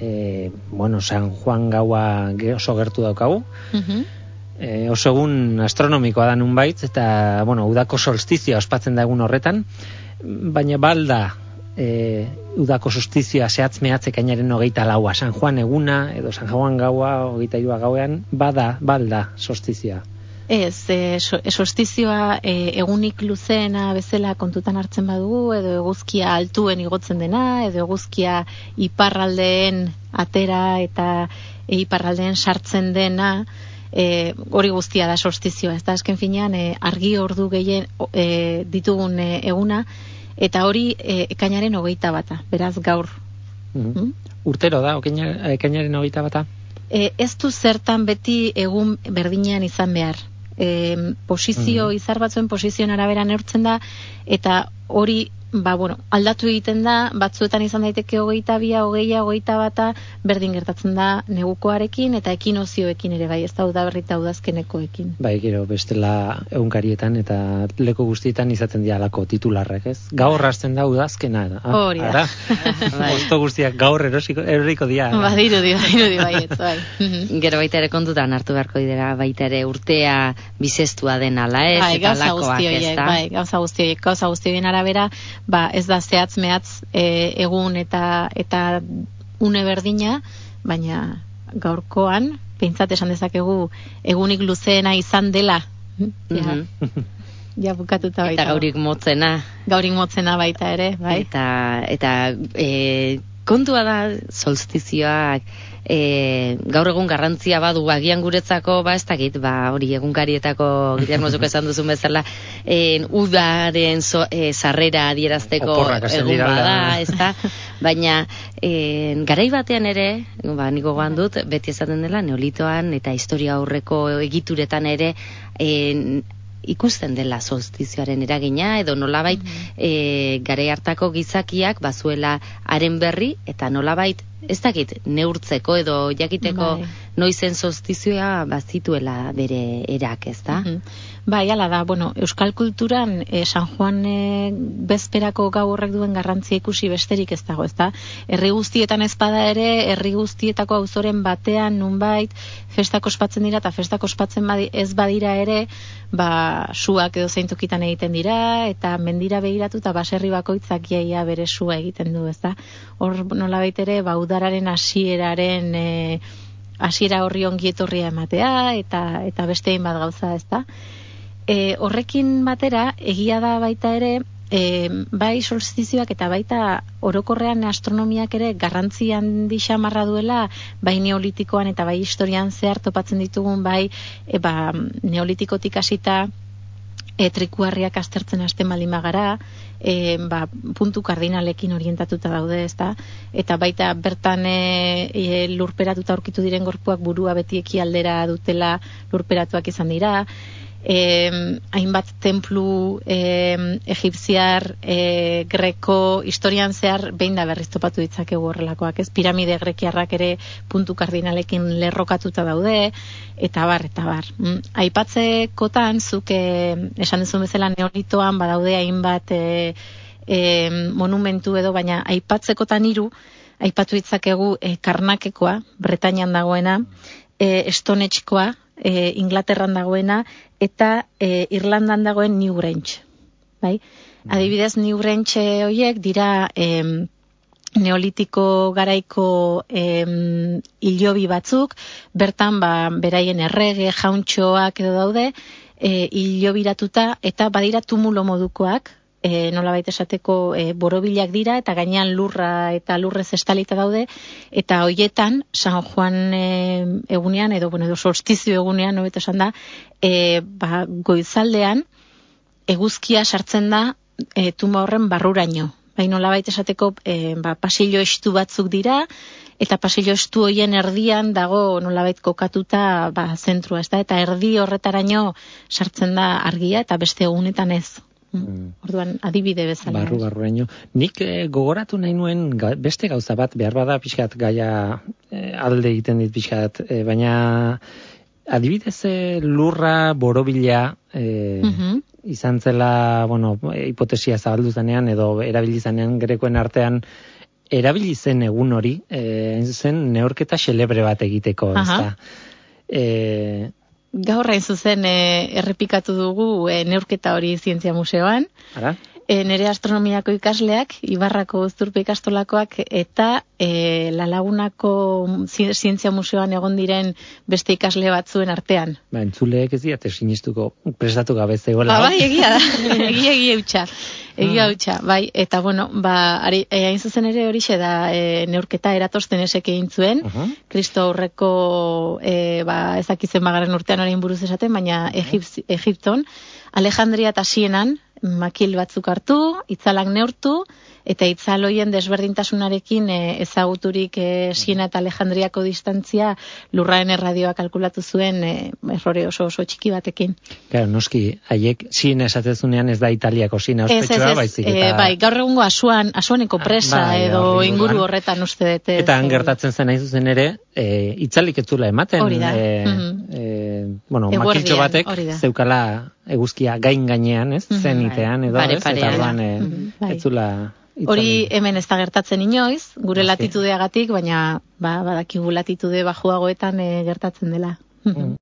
e, bueno, San Juan gaua oso gertu daukagu. Mm oso egun astronomikoa da nunbait, eta, bueno, udako solstizioa ospatzen da egun horretan, baina balda e, udako solstizioa zehatz mehatze kainaren hogeita laua, San Juan eguna, edo San Juan gaua, hogeita irua gauean, bada, balda solstizioa. Ez, e, solstizioa e, egunik luzeena bezala kontutan hartzen badugu, edo eguzkia altuen igotzen dena, edo eguzkia iparraldeen atera eta e, iparraldeen sartzen dena, e, hori guztia da solstizioa. Ez da, esken finean, e, argi ordu gehien e, ditugun e, eguna, eta hori e, ekainaren hogeita bata, beraz gaur. Mm -hmm. Urtero da, ekainaren hogeita bata? E, ez du zertan beti egun berdinean izan behar e, posizio, mm. izar batzuen posizioen arabera neurtzen da, eta hori ba, bueno, aldatu egiten da, batzuetan izan daiteke hogeita bia, hogeia, hogeita bata, berdin gertatzen da negukoarekin eta ekinozioekin ere bai, ez da udaberrita udazkenekoekin. Bai, gero, bestela egunkarietan eta leko guztietan izaten dialako titularrek, ez? Gaur hasten da udazkena. Ah, hori da. bai. guztiak gaur erosiko, eroriko dia. Ba, diru di, diru di, bai, ez, bai. gero baita ere kontutan hartu beharko dira, baita ere urtea bizestua den ala ez, bai, eta lakoak ez da. Bai, gauza guztioiek, gauza guztioien arabera, ba, ez da zehatz mehatz e, egun eta eta une berdina, baina gaurkoan, peintzat esan dezakegu, egunik luzeena izan dela. Ja, mhm. ja bukatuta baita. Eta gaurik motzena. Gaurik motzena baita ere, bai. Eta, eta e, kontua da solstizioak, e, gaur egun garrantzia badu agian guretzako ba ez dakit ba hori egunkarietako Guillermo zuko esan duzun bezala en udaren so, e, sarrera adierazteko egun bada ezta baina en, garai batean ere ba niko goan dut beti esaten dela neolitoan eta historia aurreko egituretan ere en, ikusten dela solstizioaren eragina edo nolabait mm -hmm. gare hartako gizakiak bazuela haren berri eta nolabait ez dakit, neurtzeko edo jakiteko bai. noizen solstizioa bazituela bere erak, ez da? Mm Bai, ala da, bueno, Euskal Kulturan eh, San Juan eh, bezperako gau horrek duen garrantzia ikusi besterik ez dago, ez da? Herri guztietan ezpada ere, herri guztietako auzoren batean nunbait, festak ospatzen dira eta festak ospatzen badi, ez badira ere, ba, suak edo zeintukitan egiten dira, eta mendira behiratu eta baserri bakoitzak iaia bere sua egiten du, ez da? Hor nola ere, ba, udararen hasieraren... E, hasiera horri ongi etorria ematea eta eta beste bat gauza, ez da? E, horrekin batera, egia da baita ere, e, bai solstizioak eta baita orokorrean astronomiak ere garrantzi handi xamarra duela, bai neolitikoan eta bai historian zehar topatzen ditugun, bai e, ba, neolitikotik hasita e, trikuarriak astertzen hasten balima gara, e, ba, puntu kardinalekin orientatuta daude, ezta? Eta baita bertan e, e, lurperatuta aurkitu diren gorpuak burua betieki aldera dutela lurperatuak izan dira, eh, hainbat templu eh, egipziar, eh, greko, historian zehar behin da berriz topatu ditzakegu horrelakoak, ez piramide grekiarrak ere puntu kardinalekin lerrokatuta daude, eta bar, eta bar. Mm, aipatze kotan, zuk eh, esan duzun bezala neolitoan badaude hainbat eh, eh, monumentu edo, baina aipatzekotan hiru aipatu ditzakegu eh, karnakekoa, Bretainian dagoena, eh, estonetxikoa, e, Inglaterran dagoena eta e, Irlandan dagoen New Grange. Bai? Mm. Adibidez New Grange horiek dira e, neolitiko garaiko em, ilobi batzuk, bertan ba, beraien errege, jauntxoak edo daude, e, ilobiratuta eta badira tumulo modukoak, e, nola baita esateko e, borobilak dira eta gainean lurra eta lurrez estalita daude eta hoietan San Juan e, egunean edo bueno edo solstizio egunean hobeto esan da e, ba, goizaldean eguzkia sartzen da e, tuma horren barruraino. Bai nola baita esateko e, ba, pasillo estu batzuk dira eta pasillo estu hoien erdian dago nolabait kokatuta ba zentrua ez da eta erdi horretaraino sartzen da argia eta beste egunetan ez Mm. Orduan adibide bezala. Barru barruaino. Nik eh, gogoratu nahi nuen beste gauza bat behar bada pixkat gaia eh, alde egiten dit pixkat, eh, baina adibidez lurra borobila mm izan zela, bueno, hipotesia zabaldu zanean edo erabili zanean grekoen artean erabili zen egun hori, e, zen neorketa xelebre bat egiteko, ez da. E, Gaur hain zuzen e, errepikatu dugu e, neurketa hori zientzia museoan. Ara? E, nere astronomiako ikasleak, Ibarrako uzturpe ikastolakoak, eta e, lalagunako zientzia museoan egon diren beste ikasle batzuen artean. Ba, entzuleek ez diate sinistuko prestatu gabe zegoela. Ba, bai, egia da, egia egia eutxa. Egia eutxa, bai, eta bueno, ba, ari, e, hain zuzen ere hori da e, neurketa eratosten esek egin zuen, Kristo aurreko e, ba, ezakizen bagaren urtean orain buruz esaten, baina Egipton, Alejandria eta Sienan, makil batzuk hartu, itzalak neurtu, eta itzaloien desberdintasunarekin e, ezaguturik e, Siena eta Alejandriako distantzia lurraen erradioa kalkulatu zuen e, errore oso oso txiki batekin. Claro, noski, haiek Siena esatezunean ez da Italiako Siena ospetsua, baizik eta... bai, gaur egungo asuan, asuaneko ah, presa bai, edo inguru horretan uste dute. Eta han gertatzen zen nahi zuzen ere, e, itzalik etzula ematen. Hori da. E, mm bueno, makiltxo batek zeukala eguzkia gain gainean, ez? Mm -hmm. Zenitean edo, ez? Eta orduan, e, mm etzula Hori hemen ez da gertatzen inoiz, gure latitudeagatik, baina ba, badakigu latitude bajuagoetan e, gertatzen dela. Mm.